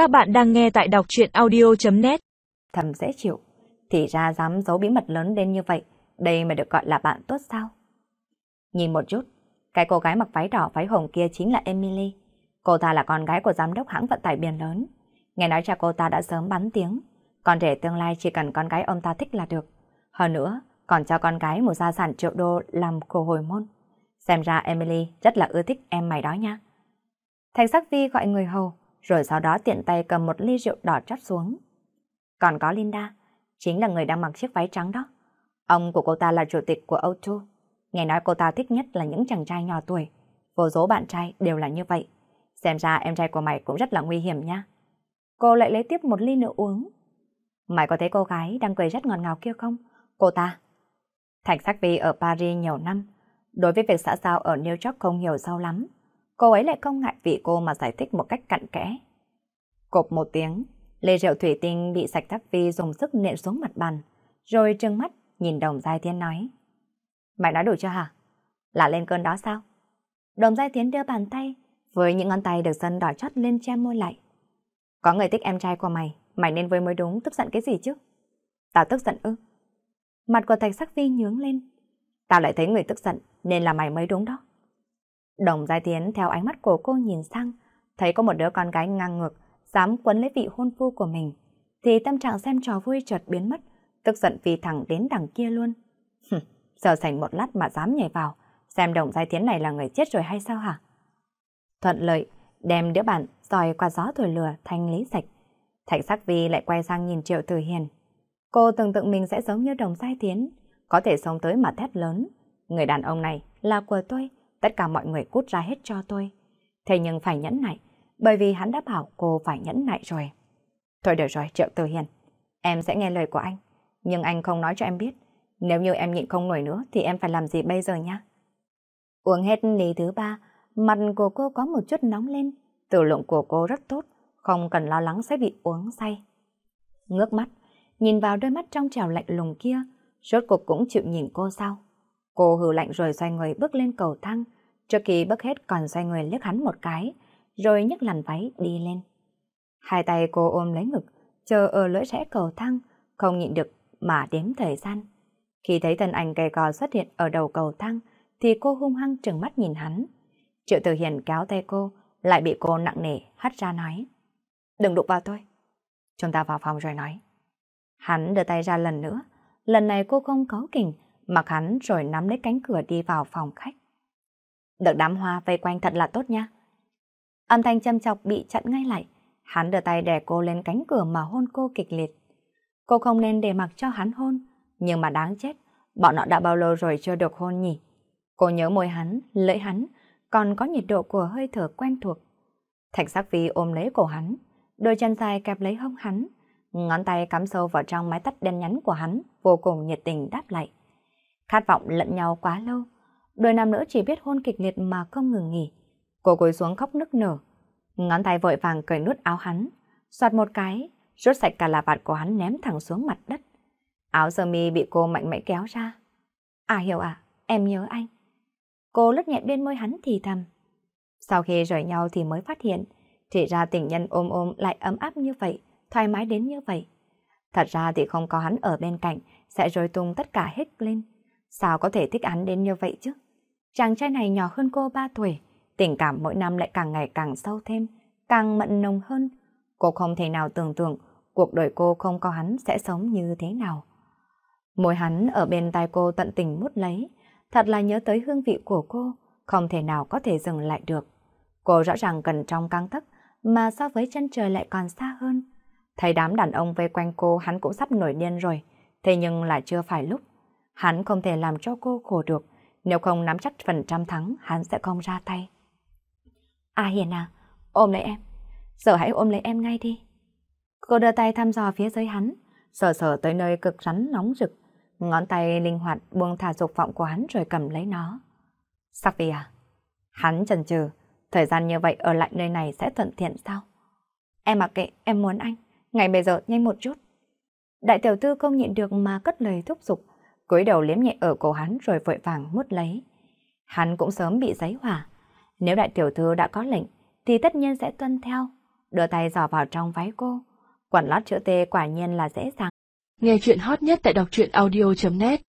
Các bạn đang nghe tại đọc truyện audio.net Thầm dễ chịu, thì ra dám giấu bí mật lớn đến như vậy, đây mà được gọi là bạn tốt sao? Nhìn một chút, cái cô gái mặc váy đỏ váy hồng kia chính là Emily. Cô ta là con gái của giám đốc hãng vận tải biển lớn. Nghe nói cha cô ta đã sớm bắn tiếng, con trẻ tương lai chỉ cần con gái ông ta thích là được. Hơn nữa, còn cho con gái một gia sản triệu đô làm cô hồi môn. Xem ra Emily rất là ưa thích em mày đó nha. Thành sắc vi gọi người hầu, rồi sau đó tiện tay cầm một ly rượu đỏ chót xuống. Còn có Linda, chính là người đang mặc chiếc váy trắng đó. Ông của cô ta là chủ tịch của O2. Nghe nói cô ta thích nhất là những chàng trai nhỏ tuổi. Vô số bạn trai đều là như vậy. Xem ra em trai của mày cũng rất là nguy hiểm nha. Cô lại lấy tiếp một ly nữa uống. Mày có thấy cô gái đang cười rất ngọt ngào kia không? Cô ta. Thạch Sắc Vi ở Paris nhiều năm. Đối với việc xã giao ở New York không hiểu sâu lắm. Cô ấy lại không ngại vì cô mà giải thích một cách cặn kẽ. Cộp một tiếng, ly rượu thủy tinh bị sạch thắc Vi dùng sức nện xuống mặt bàn, rồi trừng mắt nhìn đồng giai thiên nói. Mày nói đủ chưa hả? Là lên cơn đó sao? Đồng giai tiến đưa bàn tay, với những ngón tay được sân đỏ chót lên che môi lại. Có người thích em trai của mày, mày nên với mới đúng, tức giận cái gì chứ? Tao tức giận ư? Mặt của thạch sắc vi nhướng lên. Tao lại thấy người tức giận, nên là mày mới đúng đó. Đồng Giai Tiến theo ánh mắt của cô nhìn sang, thấy có một đứa con gái ngang ngược, dám quấn lấy vị hôn phu của mình, thì tâm trạng xem trò vui chợt biến mất, tức giận vì thẳng đến đằng kia luôn. Giờ sành một lát mà dám nhảy vào, xem đồng Giai Tiến này là người chết rồi hay sao hả? Thuận lợi, đem đứa bạn dòi qua gió thổi lừa thanh lý sạch. Thạch sắc vi lại quay sang nhìn Triệu Tử Hiền. Cô tưởng tượng mình sẽ giống như đồng Giai Tiến, có thể sống tới mà thét lớn. Người đàn ông này là của tôi, tất cả mọi người cút ra hết cho tôi. Thế nhưng phải nhẫn nại, bởi vì hắn đã bảo cô phải nhẫn nại rồi. Thôi được rồi, Triệu Tư Hiền, em sẽ nghe lời của anh, nhưng anh không nói cho em biết. Nếu như em nhịn không nổi nữa thì em phải làm gì bây giờ nhá? Uống hết ly thứ ba, mặt của cô có một chút nóng lên, tử lượng của cô rất tốt, không cần lo lắng sẽ bị uống say. Ngước mắt, nhìn vào đôi mắt trong trèo lạnh lùng kia, rốt cuộc cũng chịu nhìn cô sao? Cô hừ lạnh rồi xoay người bước lên cầu thang, trước khi bước hết còn xoay người liếc hắn một cái, rồi nhấc làn váy đi lên. Hai tay cô ôm lấy ngực, chờ ở lưỡi rẽ cầu thang, không nhịn được mà đếm thời gian. Khi thấy thân ảnh gầy cò xuất hiện ở đầu cầu thang, thì cô hung hăng trừng mắt nhìn hắn. Triệu Tử Hiền kéo tay cô, lại bị cô nặng nề hắt ra nói. Đừng đụng vào tôi. Chúng ta vào phòng rồi nói. Hắn đưa tay ra lần nữa, lần này cô không có kỉnh, mặc hắn rồi nắm lấy cánh cửa đi vào phòng khách. Được đám hoa vây quanh thật là tốt nha. Âm thanh châm chọc bị chặn ngay lại, hắn đưa tay đè cô lên cánh cửa mà hôn cô kịch liệt. Cô không nên để mặc cho hắn hôn, nhưng mà đáng chết, bọn họ đã bao lâu rồi chưa được hôn nhỉ? Cô nhớ môi hắn, lưỡi hắn, còn có nhiệt độ của hơi thở quen thuộc. Thạch sắc vi ôm lấy cổ hắn, đôi chân dài kẹp lấy hông hắn, ngón tay cắm sâu vào trong mái tóc đen nhánh của hắn, vô cùng nhiệt tình đáp lại. Khát vọng lẫn nhau quá lâu, đôi nam nữ chỉ biết hôn kịch liệt mà không ngừng nghỉ. Cô cúi xuống khóc nức nở, ngón tay vội vàng cởi nút áo hắn, xoạt một cái, rút sạch cả là vạt của hắn ném thẳng xuống mặt đất. Áo sơ mi bị cô mạnh mẽ kéo ra. À hiểu à, em nhớ anh. Cô lướt nhẹ bên môi hắn thì thầm. Sau khi rời nhau thì mới phát hiện, thì ra tình nhân ôm ôm lại ấm áp như vậy, thoải mái đến như vậy. Thật ra thì không có hắn ở bên cạnh, sẽ rối tung tất cả hết lên. Sao có thể thích hắn đến như vậy chứ? Chàng trai này nhỏ hơn cô 3 tuổi, tình cảm mỗi năm lại càng ngày càng sâu thêm, càng mận nồng hơn. Cô không thể nào tưởng tượng cuộc đời cô không có hắn sẽ sống như thế nào. Môi hắn ở bên tai cô tận tình mút lấy, thật là nhớ tới hương vị của cô, không thể nào có thể dừng lại được. Cô rõ ràng cần trong căng tấc, mà so với chân trời lại còn xa hơn. Thấy đám đàn ông vây quanh cô hắn cũng sắp nổi điên rồi, thế nhưng lại chưa phải lúc. Hắn không thể làm cho cô khổ được, nếu không nắm chắc phần trăm thắng, hắn sẽ không ra tay. À Hiền à, ôm lấy em. Giờ hãy ôm lấy em ngay đi. Cô đưa tay thăm dò phía dưới hắn, sờ sờ tới nơi cực rắn nóng rực. Ngón tay linh hoạt buông thả dục vọng của hắn rồi cầm lấy nó. Sắc vì à? Hắn chần chừ, thời gian như vậy ở lại nơi này sẽ thuận tiện sao? Em mặc kệ, em muốn anh. Ngày bây giờ nhanh một chút. Đại tiểu thư không nhịn được mà cất lời thúc giục, cúi đầu liếm nhẹ ở cổ hắn rồi vội vàng mút lấy. Hắn cũng sớm bị giấy hỏa. Nếu đại tiểu thư đã có lệnh, thì tất nhiên sẽ tuân theo. đưa tay dò vào trong váy cô. Quần lót chữ T quả nhiên là dễ dàng. Nghe chuyện hot nhất tại đọc truyện audio.net